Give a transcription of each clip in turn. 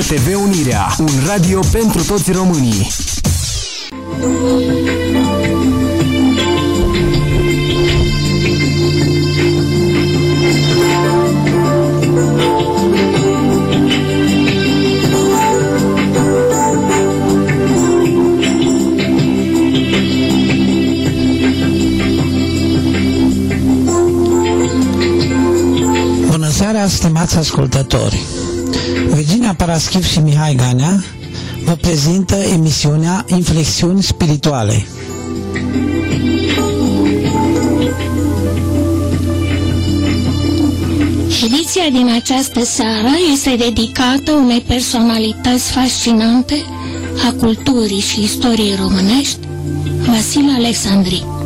Radio TV Unirea, un radio pentru toți românii. Bună seara, stimați ascultători! Virginia Paraschiv și Mihai Ganea vă prezintă emisiunea Inflexiuni Spirituale. Ediția din această seară este dedicată unei personalități fascinante a culturii și istoriei românești, Vasile Alexandri.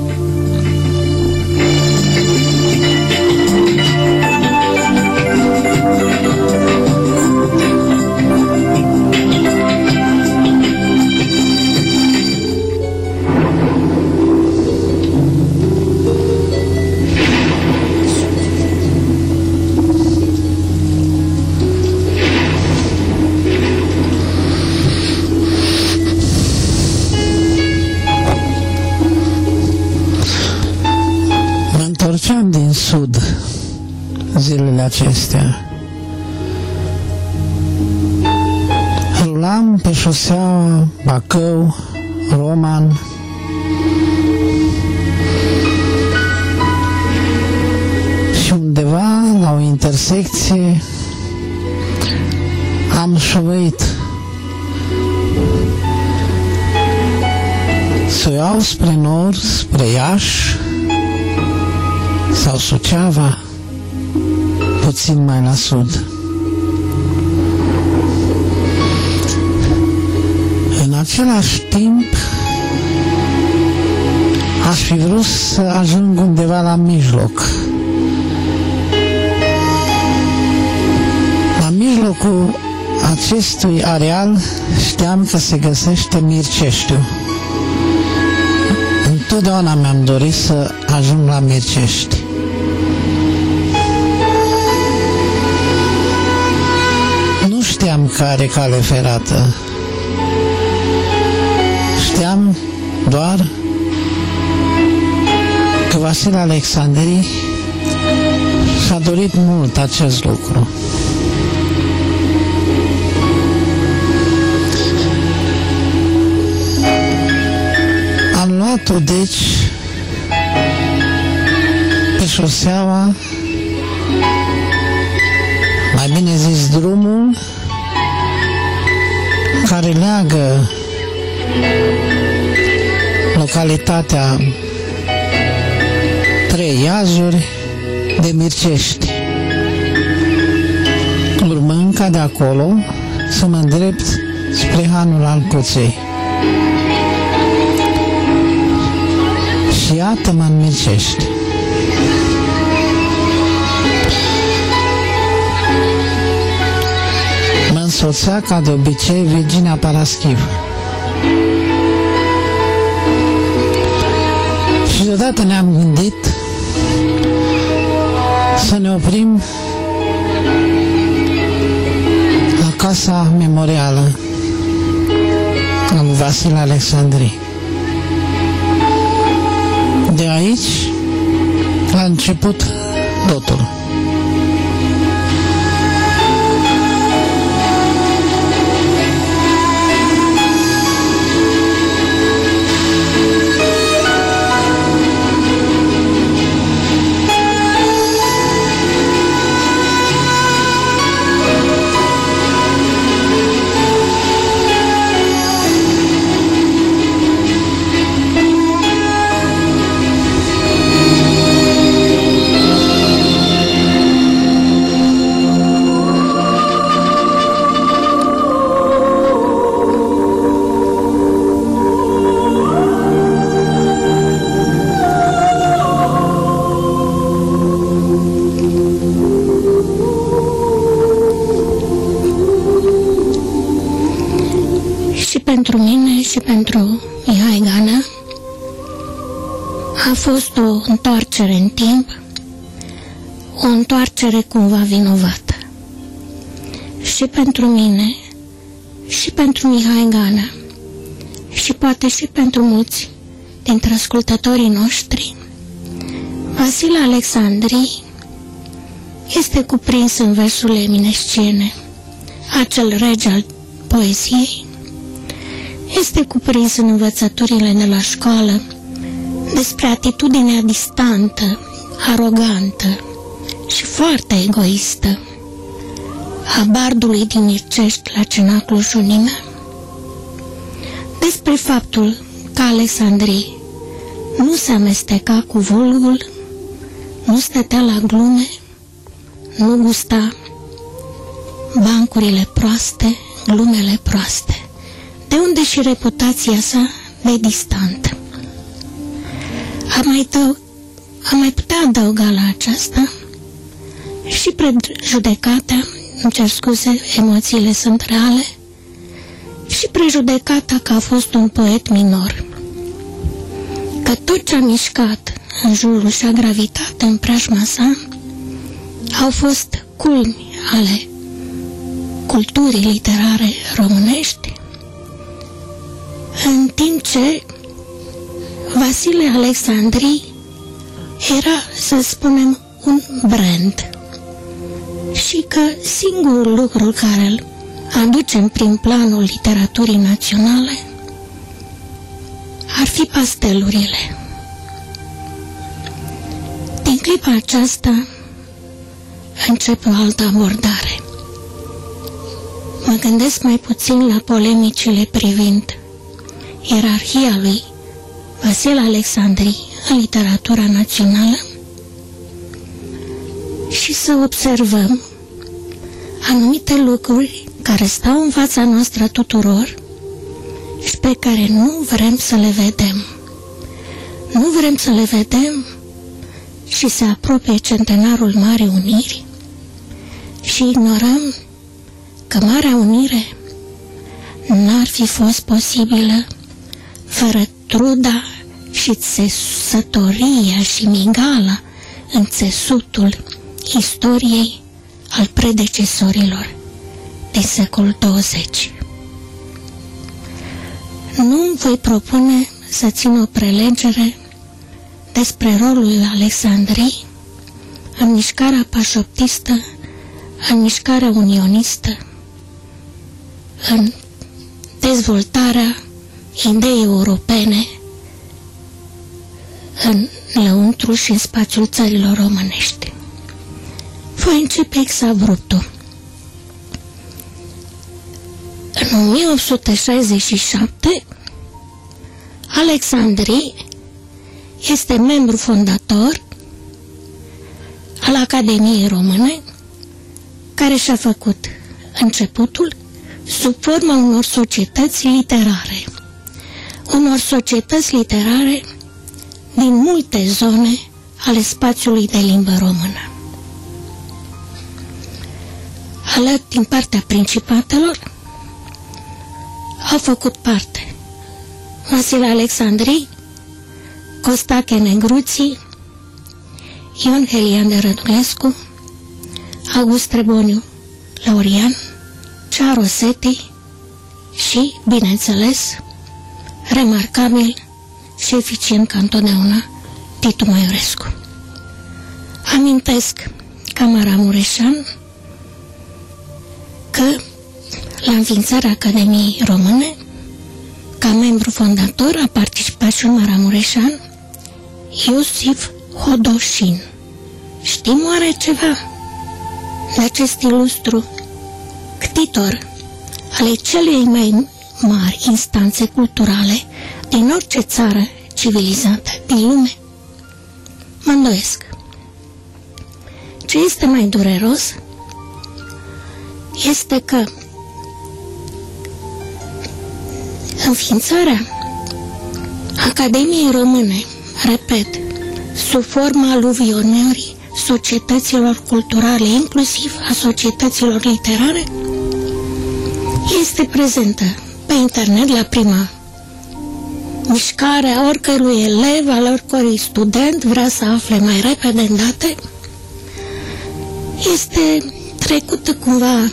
Acestea. Rulam pe șoseaua Bacău, Roman, și undeva la o intersecție am șovăit. Să o iau spre nord, spre Iași sau Suceava, puțin mai la sud. În același timp, aș fi vrut să ajung undeva la mijloc. La mijlocul acestui areal știam că se găsește Mirceștiu. Întotdeauna mi-am dorit să ajung la Mircești. Știam care cale ferată. Știam doar că Vasile Alexandrii și-a dorit mult acest lucru. Am luat-o, deci, pe șoseaua, mai bine zis drumul, care leagă localitatea Trei Iazuri de Mircești. Urmând ca de acolo să mă îndrept spre Hanul Alcuței. Și iată-mă în Mircești. Însoțea ca de obicei Virginia Paraschiv. Și deodată ne-am gândit să ne oprim la casa memorială a lui Vasile Alexandrii. De aici a început totul. Fost o întoarcere în timp, o întoarcere cumva vinovată. Și pentru mine și pentru Mihai Gana și poate și pentru mulți dintre ascultătorii noștri, Vasile Alexandrii este cuprins în versurile eminesciene, acel rege al poeziei, este cuprins în învățăturile de la școală despre atitudinea distantă, arogantă și foarte egoistă a bardului din Mircești la cenaclul Junimea, despre faptul că Alexandrii nu se amesteca cu vulgul, nu stătea la glume, nu gusta bancurile proaste, glumele proaste, de unde și reputația sa de distantă. Am mai, tău, am mai putea adăuga la aceasta. Și prejudecata, îmi cer scuze, emoțiile sunt reale, și prejudecata că a fost un poet minor. Că tot ce a mișcat în jurul și a gravitat în preajma sa au fost culmi ale culturii literare românești, în timp ce Vasile Alexandrii era, să spunem, un brand și că singurul lucru care îl aducem prin planul literaturii naționale ar fi pastelurile. Din clipa aceasta începe o altă abordare. Mă gândesc mai puțin la polemicile privind ierarhia lui Vasile Alexandrii în literatura națională și să observăm anumite lucruri care stau în fața noastră tuturor și pe care nu vrem să le vedem. Nu vrem să le vedem și se apropie centenarul Marii Uniri și ignorăm că Marea Unire n-ar fi fost posibilă fără truda și țesătoria și migala în țesutul istoriei al predecesorilor din secolul 20. Nu voi propune să țin o prelegere despre rolul lui Alexandrii în mișcarea pașoptistă, în mișcarea unionistă, în dezvoltarea ideii europene lăuntru și în spațiul țărilor românești. Voi începe exabruptul. În 1867, Alexandrii este membru fondator al Academiei Române, care și-a făcut începutul sub forma unor societăți literare. Unor societăți literare din multe zone ale spațiului de limbă română. Alăt din partea principatelor au făcut parte Vasile Alexandrii, Costache Negruții, Ion Helian de Rădulescu, August Treboniu Laurian, Cea Rosetti și, bineînțeles, remarcabil și eficient ca întotdeauna, Titu Maiorescu. Amintesc Camara Mureșan că la înființarea Academiei Române, ca membru fondator a participat și un Maramureșan, Iosif Hodoșin. Știm oare ceva de acest ilustru ctitor ale celei mai mari instanțe culturale din orice țară civilizată din lume? Mă îndoiesc. Ce este mai dureros este că Înființarea Academiei Române, repet, sub forma aluvionării societăților culturale, inclusiv a societăților literare, este prezentă pe internet la prima mișcare a oricărui elev, al oricărui student vrea să afle mai repede în date, este trecută cumva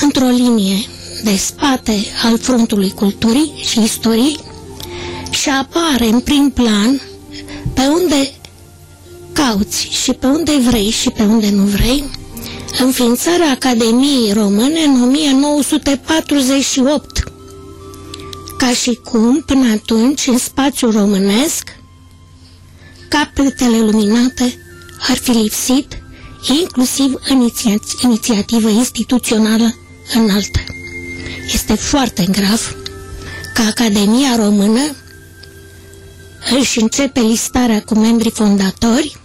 într-o linie de spate al frontului culturii și istoriei și apare în prim plan pe unde cauți și pe unde vrei și pe unde nu vrei, înființarea Academiei Române în 1948, ca și cum, până atunci, în spațiul românesc, capetele luminate ar fi lipsit, inclusiv iniția inițiativă instituțională înaltă. Este foarte grav că Academia Română își începe listarea cu membrii fondatori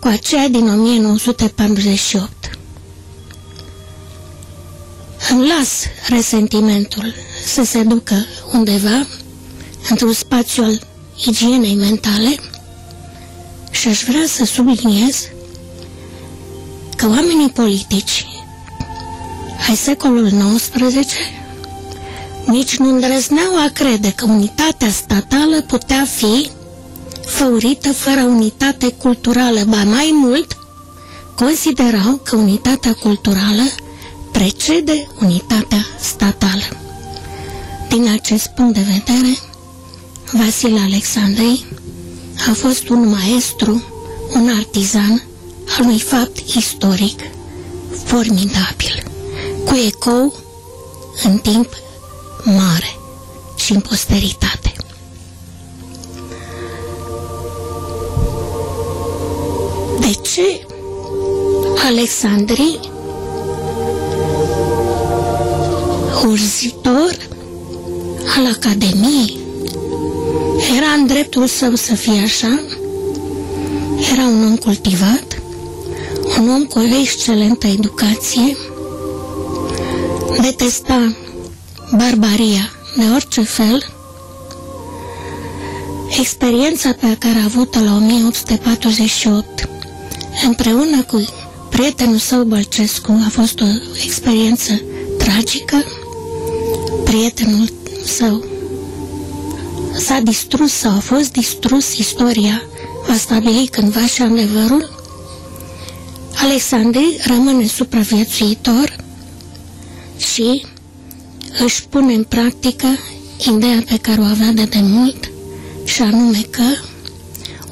cu aceea din 1948. Îmi las resentimentul să se ducă undeva într-un spațiu al igienei mentale și aș vrea să subliniez că oamenii politici ai secolului XIX nici nu îndrăzneau a crede că unitatea statală putea fi făurită fără unitate culturală, ba mai mult, considerau că unitatea culturală precede unitatea statală. Din acest punct de vedere, Vasile Alexandrei a fost un maestru, un artizan al unui fapt istoric formidabil, cu ecou în timp mare și în posteritate. De ce Alexandrii, urzitor al Academiei, era în dreptul său să fie așa, era un om cultivat, un om cu o excelentă educație, detesta barbaria de orice fel, experiența pe care a avut-o la 1848 împreună cu prietenul său Bălcescu a fost o experiență tragică. Prietenul său s-a distrus sau a fost distrus istoria, va stabili cândva și adevărul. Alexandru rămâne supraviețuitor și își pune în practică ideea pe care o avea de demult și anume că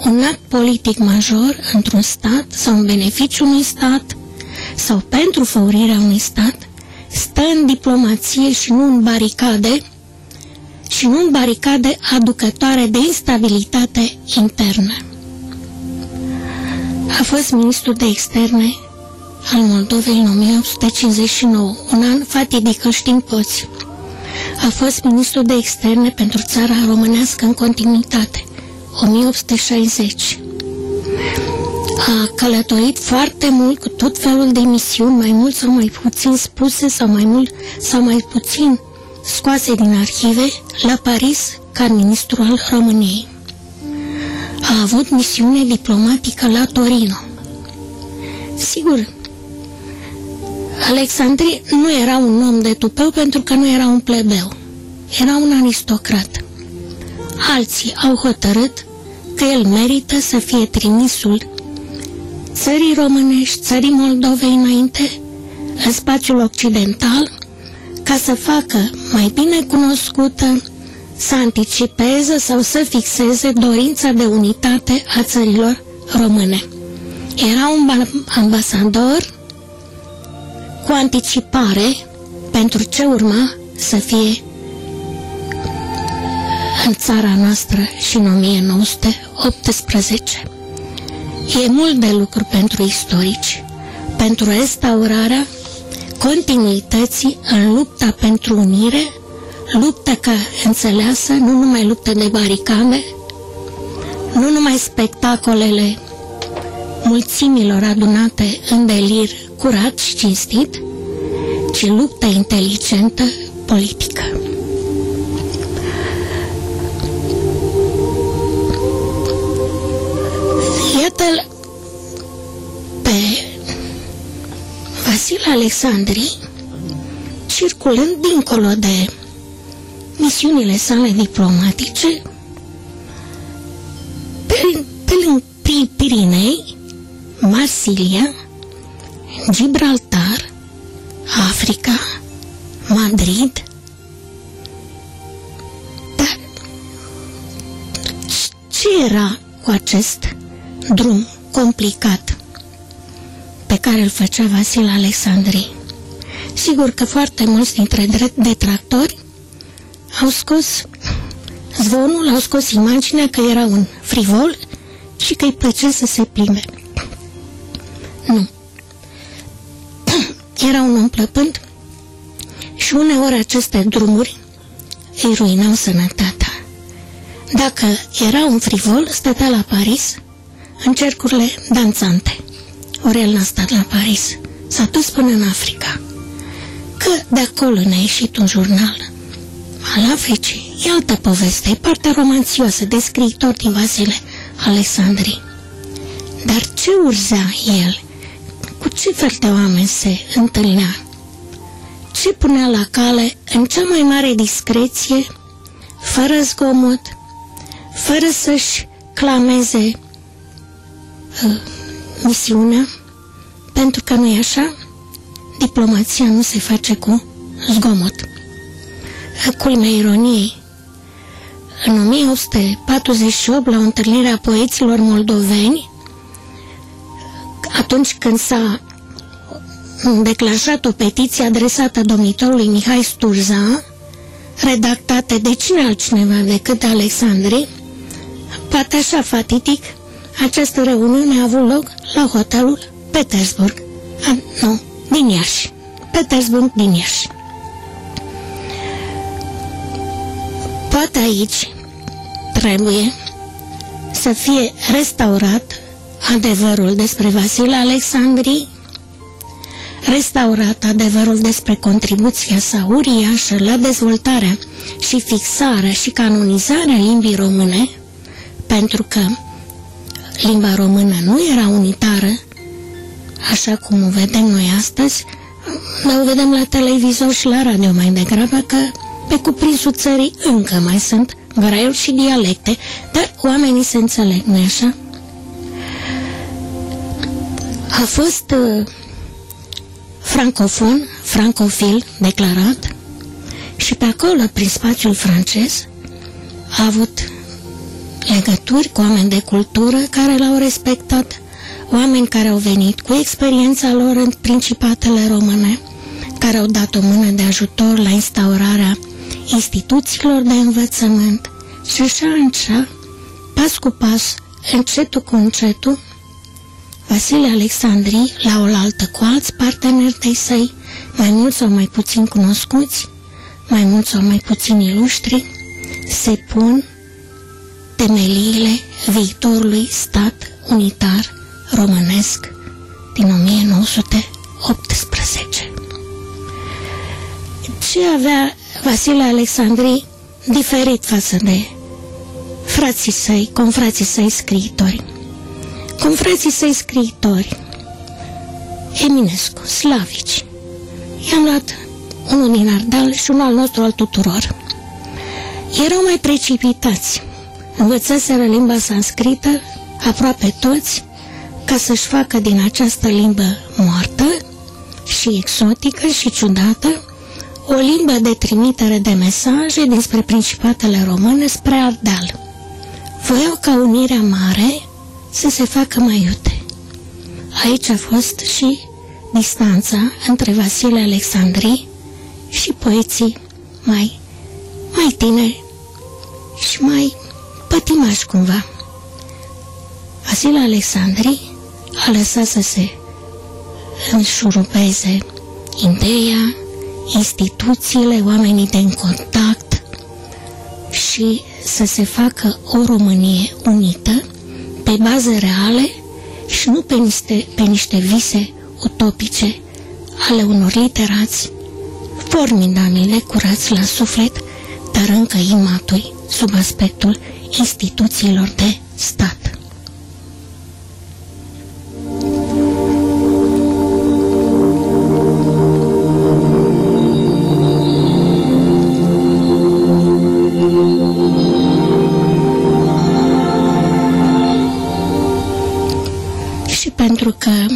un act politic major într-un stat sau în beneficiul unui stat sau pentru făurirea unui stat stă în diplomație și nu în baricade și nu în baricade aducătoare de instabilitate internă. A fost ministru de externe al Moldovei în 1859, un an fatidic, îl știm toți. A fost ministru de externe pentru țara românească în continuitate, 1860. A călătorit foarte mult cu tot felul de misiuni, mai mult sau mai puțin spuse sau mai mult sau mai puțin scoase din arhive la Paris ca ministru al României. A avut misiune diplomatică la Torino. Sigur, Alexandri nu era un om de tupeu pentru că nu era un plebeu. Era un aristocrat. Alții au hotărât că el merită să fie trimisul țării românești, țării Moldovei înainte, în spațiul occidental, ca să facă mai bine cunoscută, să anticipeze sau să fixeze dorința de unitate a țărilor române. Era un ambasador cu anticipare pentru ce urma să fie în țara noastră și în 1918. E mult de lucru pentru istorici, pentru restaurarea continuității în lupta pentru unire, lupta ca înțeleasă, nu numai luptă de baricame, nu numai spectacolele mulțimilor adunate în delir curat și cinstit, ci lupta inteligentă politică. Vasile Alexandri circulând dincolo de misiunile sale diplomatice pe, pe lângă Pirinei, Marsilia, Gibraltar, Africa, Madrid? Dar ce era cu acest drum complicat pe care îl făcea Vasile Alexandrii? Sigur că foarte mulți dintre detractori au scos zvonul, au scos imaginea că era un frivol și că îi plăcea să se plimbe. Nu. Era un om plăpând și uneori aceste drumuri îi ruinau sănătatea. Dacă era un frivol, stătea la Paris în cercurile danțante. Ori el n-a stat la Paris, s-a dus până în Africa. Că de acolo ne-a ieșit un jurnal al Africii. E altă poveste, e partea romanțioasă de scriitor din Vasile Alexandrii. Dar ce urzea el? Cu ce fel de oameni se întâlnea? Ce punea la cale în cea mai mare discreție, fără zgomot, fără să-și clameze uh, misiunea? Pentru că nu e așa, diplomația nu se face cu zgomot. Culmea ironiei, în 1848, la întâlnirea poeților moldoveni, atunci când s-a declanșat o petiție adresată domnitorului Mihai Sturza, redactată de cine altcineva decât de Alexandri, poate așa fatitic, această reuniune a avut loc la hotelul Petersburg, a, nu, din Iași, Petersburg din Iași. Poate aici trebuie să fie restaurat adevărul despre Vasile Alexandrii, restaurat adevărul despre contribuția sa uriașă la dezvoltarea și fixarea și canonizarea limbii române, pentru că limba română nu era unitară, așa cum o vedem noi astăzi, dar o vedem la televizor și la radio mai degrabă, că pe cuprinsul țării încă mai sunt graiuri și dialecte, dar oamenii se înțeleg, nu așa? A fost uh, francofon, francofil declarat și pe acolo, prin spațiul francez, a avut legături cu oameni de cultură care l-au respectat, oameni care au venit cu experiența lor în principatele române, care au dat o mână de ajutor la instaurarea instituțiilor de învățământ. Și așa încea, pas cu pas, încetul cu încetul, Vasile Alexandrii, la oaltă cu alți parteneri de săi, mai mulți sau mai puțin cunoscuți, mai mulți sau mai puțin ilustri, se pun temeliile viitorului stat unitar românesc din 1918. Ce avea Vasile Alexandrii diferit față de frații săi, confrații săi scriitori? Confrații săi scriitori, Eminescu, slavici, i-am luat unul din Ardal și unul al nostru al tuturor. Erau mai precipitați, învățaseră limba sanscrită, aproape toți, ca să-și facă din această limbă moartă și exotică și ciudată, o limbă de trimitere de mesaje dinspre Principatele Române spre Ardal. Voiau ca unirea mare să se facă mai iute. Aici a fost și distanța între Vasile Alexandrii și poeții mai, mai tineri și mai pătimași cumva. Vasile Alexandrii a lăsat să se înșurupeze ideea, instituțiile, oamenii de în contact și să se facă o Românie unită pe baze reale și nu pe niște, pe niște vise utopice ale unor literați formidabile, curați la suflet, dar încă imatui sub aspectul instituțiilor de stat. pentru că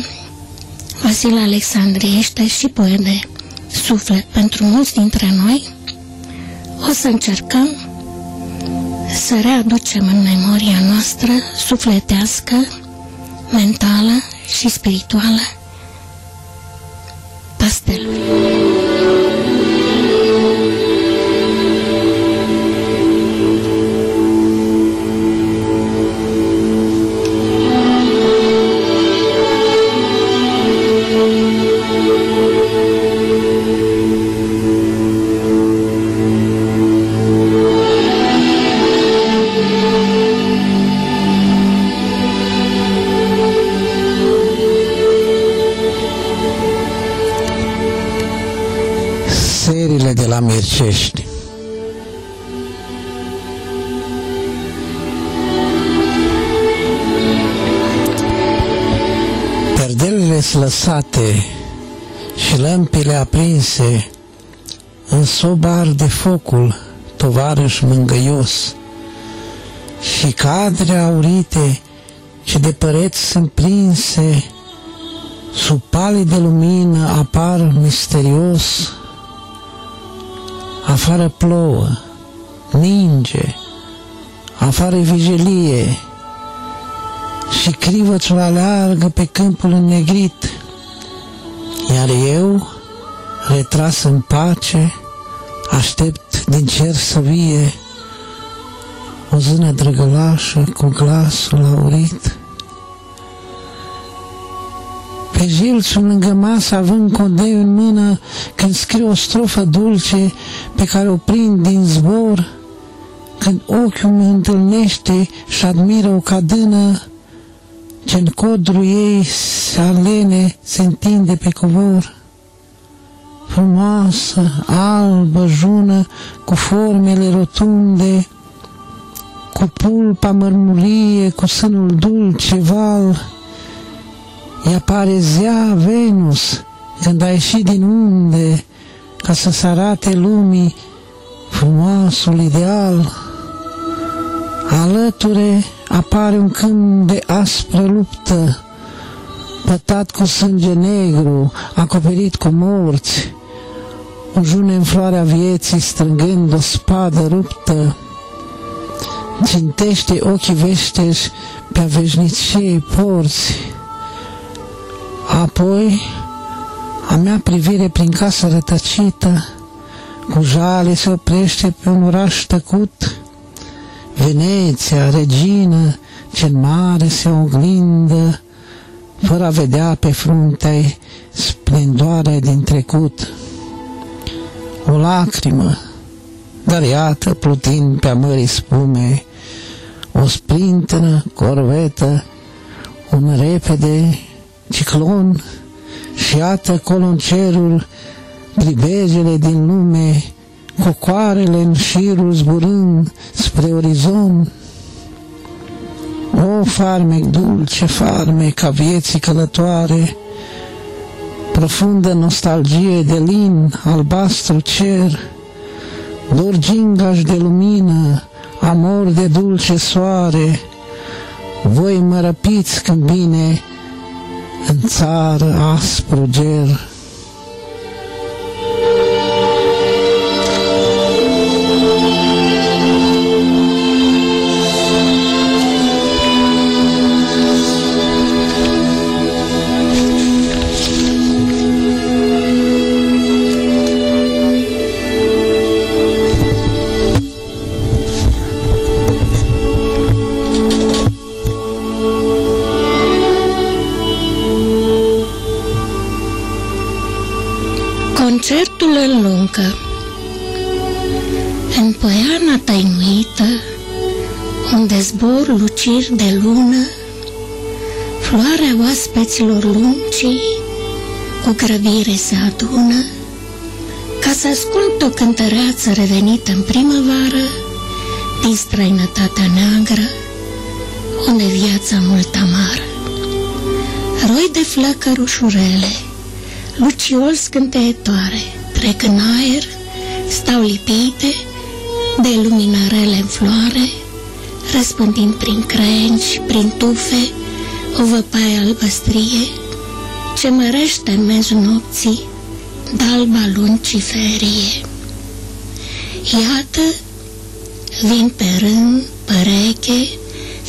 Vasile Alexandrie este și poet de suflet pentru mulți dintre noi, o să încercăm să readucem în memoria noastră sufletească, mentală și spirituală de la Mircești. Perdelele slăsate și lămpile aprinse în soba de focul, tovarăș mângăios, și cadre aurite ce de păreți sunt prinse, sub pali de lumină apar misterios, afară plouă, ninge, afară vigilie și crivățul aleargă pe câmpul înnegrit, iar eu, retras în pace, aștept din cer să vie o zână drăgălașă cu glasul aurit. Pe jilțul lângă masă, având condeiul în mână, când scriu o strofă dulce pe care o prind din zbor, când ochiul mă întâlnește și admiră o cadână, ce în codru ei se alene, se întinde pe covor. Frumoasă, albă, jună, cu formele rotunde, cu pulpa mărmurie, cu sânul dulce, val, ea pare zea Venus când a ieșit din unde ca să se arate lumii frumoasul ideal. Alăture apare un câmp de aspră luptă, pătat cu sânge negru, acoperit cu morți, o june în floarea vieții strângând o spadă ruptă, țintește ochii veșteși pe-a veșniciei porți, Apoi, a mea privire prin casă rătăcită, cu jale se oprește pe un oraș tăcut, Veneția, regină, ce mare se oglindă, fără a vedea pe fruntea splendoarea din trecut. O lacrimă, dar iată, plutind pe mării spume, o sprintenă corvetă, un repede ciclon și iată acolo în cerul pribejele din lume, cocoarele în șirul zburând spre orizont. O farmec dulce, farmec a vieții călătoare, profundă nostalgie de lin, albastru cer, dor gingaș de lumină, amor de dulce soare, voi mă răpiți când bine în țară aspru ger. Concertul în luncă În poiana tăinuită Unde zbor luciri de lună Floarea oaspeților luncii Cu grăbire se adună Ca să ascult o cântăreață revenită în primăvară Din străinătatea neagră Unde viața mult amară. Roi de flăcări ușurele luciol scânteietoare, trec în aer, stau lipite de luminarele în floare, răspândind prin crengi, prin tufe, o văpaie albăstrie, ce mărește în mezul nopții d'alba lunciferie. Iată, vin pe rând, păreche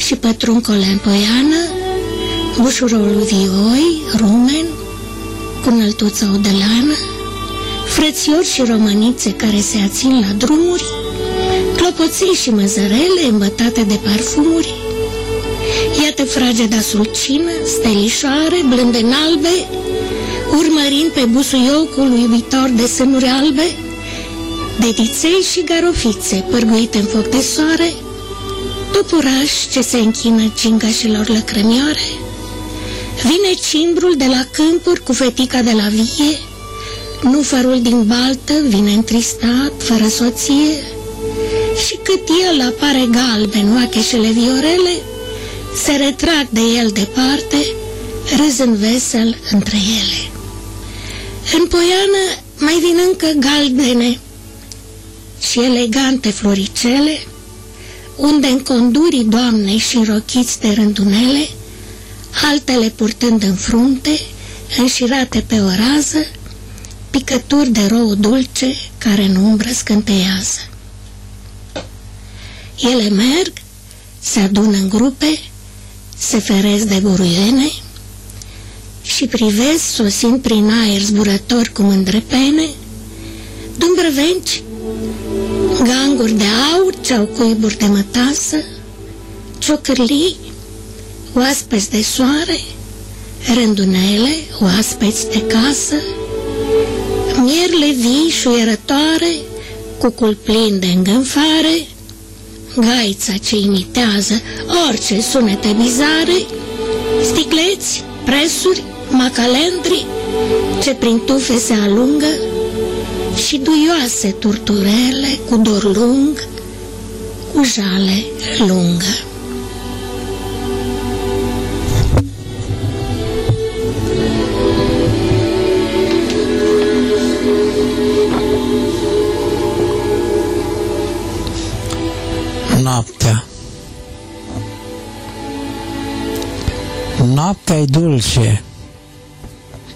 și pătruncole în poiană, bușurul vioi, rumen, cu înăltuța odelană, frățiori și romănițe care se ațin la drumuri, clopoței și măzărele îmbătate de parfumuri. Iată frageda sulcină, stelișoare, blânde în albe, urmărind pe busuiocul iubitor de sânuri albe, de diței și garofițe pârguite în foc de soare, topuraș ce se închină cingașilor lăcrămioare, vine cimbrul de la câmpuri cu fetica de la vie, nufărul din baltă vine întristat, fără soție, și cât el apare galben, oacheșele viorele, se retrag de el departe, râzând vesel între ele. În poiană mai vin încă galbene și elegante floricele, unde în condurii doamnei și rochiți de rândunele, altele purtând în frunte, înșirate pe o rază, picături de rou dulce care în umbră scânteiază. Ele merg, se adună în grupe, se feresc de buruiene și privesc sosind prin aer zburători cu mândre pene, dumbrăvenci, ganguri de aur ce-au cuiburi de mătasă, ciocârlii, oaspeți de soare, rândunele, oaspeți de casă, mierle vii șuierătoare, cu cul plin de îngânfare, gaița ce imitează orice sunete bizare, sticleți, presuri, macalendri, ce prin tufe se alungă, și duioase turturele cu dor lung, cu jale lungă. Noaptea Noaptea e dulce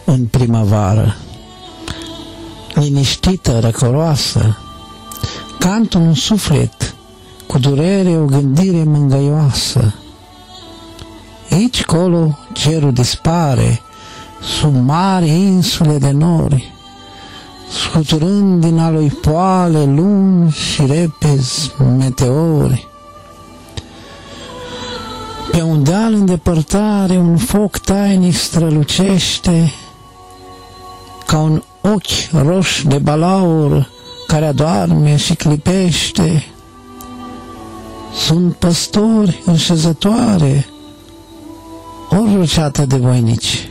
în primăvară, liniștită, răcoroasă, cantă un suflet, cu durere o gândire mângăioasă. Aici colo cerul dispare, sub mari insule de nori, scuturând din alui poale lungi și repezi meteori. Pe un deal în depărtare un foc tainic strălucește, ca un ochi roși de balaur care adorme și clipește. Sunt păstori în șezătoare, ori o ceată de voinici.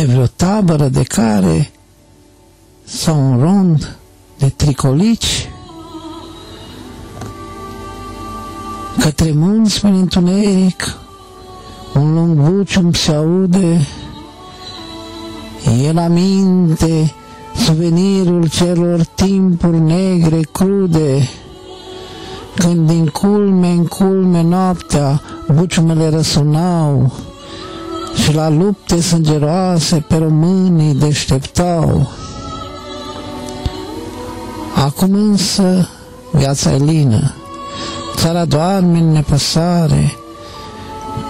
E vreo tabără de care sau un rond de tricolici către munți prin întuneric un lung bucium se aude el aminte suvenirul celor timpuri negre crude când din culme în culme noaptea buciumele răsunau și la lupte sângeroase pe românii deșteptau. Acum însă viața e lină, țara doarme în nepăsare,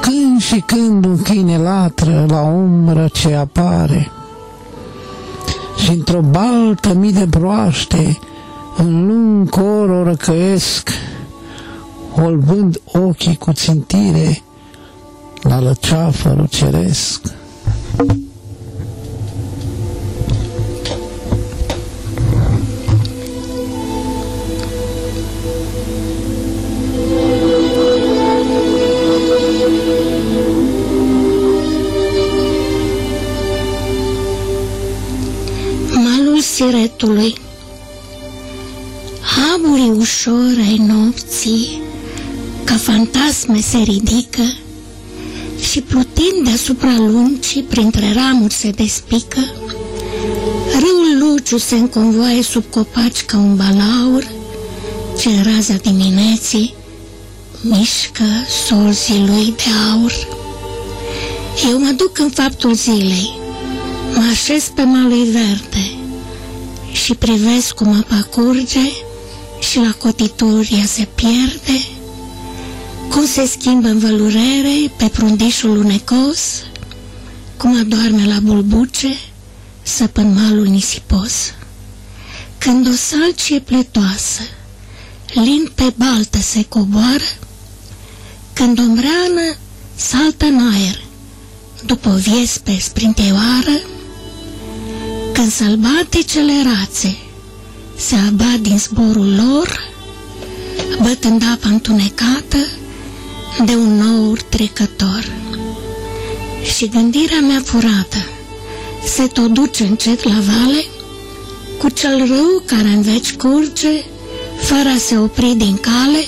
când și când un câine latră la umbră ce apare. Și într-o baltă mii de broaște, în lung cor o răcăiesc, holbând ochii cu țintire la lăceafărul ceresc. Siretului. Aburii ușor ai nopții, ca fantasme se ridică și plutind deasupra luncii, printre ramuri se despică. Râul Luciu se înconvoaie sub copaci ca un balaur, ce în raza dimineții mișcă solzii lui de aur. Eu mă duc în faptul zilei, Mă așez pe malul verde și privesc cum apa curge și la cotituri ea se pierde, cum se schimbă în vălurere pe prundișul lunecos, cum adorme la bulbuce săpân malul nisipos. Când o salcie pletoasă, lin pe baltă se coboară, când o îmbreană saltă în aer, după o viespe sprinteoară, când sălbaticele rațe se abat din zborul lor, bătând apa întunecată de un nou trecător. Și gândirea mea furată se tot duce încet la vale, cu cel rău care în veci curge, fără a se opri din cale,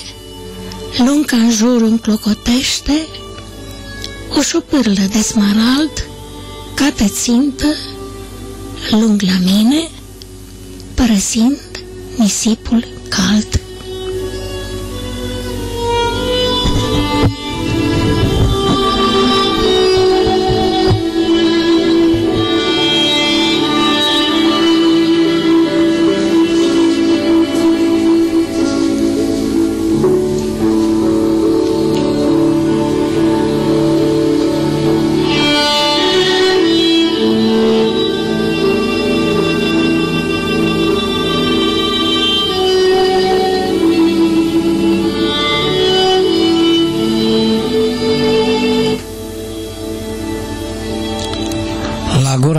lunca în jur înclocotește, o șopârlă de smarald, ca pe țintă, lung la mine, părăsind nisipul cald.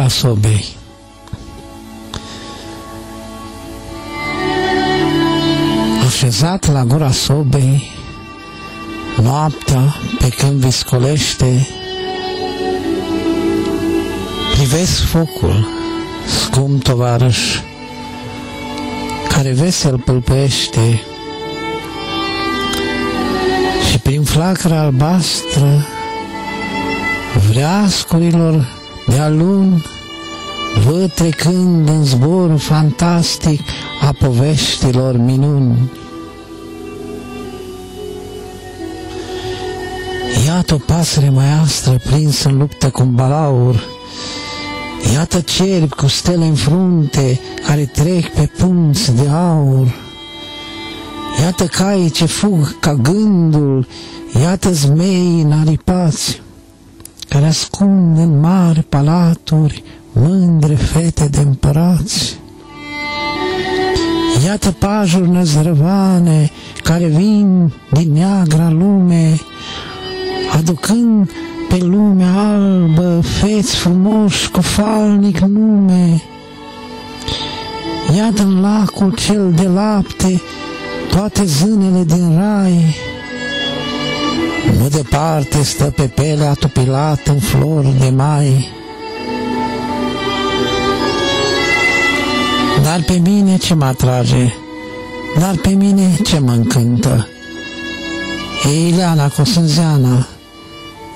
Sobei. Așezat la gura sobei, noaptea pe când viscolește, privesc focul, scump tovarăș, care vesel pâlpăiește și prin flacăra albastră vreascurilor de-a lung văd trecând în zbor fantastic a poveștilor minuni. Iată o pasăre maiastră prinsă în luptă cu un balaur, Iată cerbi cu stele în frunte care trec pe punți de aur. Iată cai ce fug ca gândul, iată zmei înaripați, care ascund în mari palaturi mândre fete de împărați. Iată pajuri năzrăvane care vin din neagra lume, aducând pe lumea albă feți frumoși cu falnic nume. Iată în lacul cel de lapte toate zânele din rai, nu departe stă pe pelea tupilat în flori de mai. Dar pe mine ce mă atrage? Dar pe mine ce mă încântă? E Ileana Cosânzeana,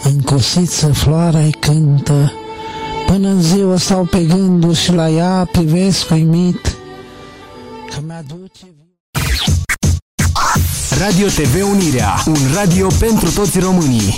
în cosiță floarea îi cântă, Până în ziua stau pe gânduri și la ea privesc uimit, că mi-aduce... Radio TV Unirea, un radio pentru toți românii.